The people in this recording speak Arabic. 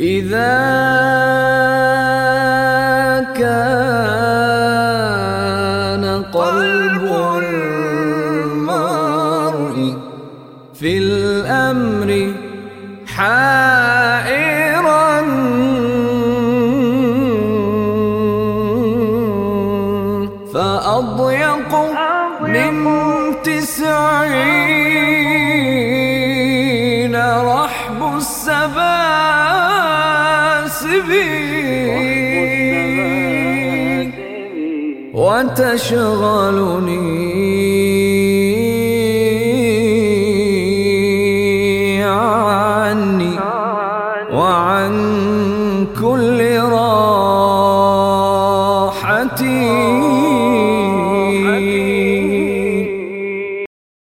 إذا كان قلب المرء في الأمر حائرا. فأضيق من تسعين رحب سبيل وتشغلني عني وعن كل راحتي.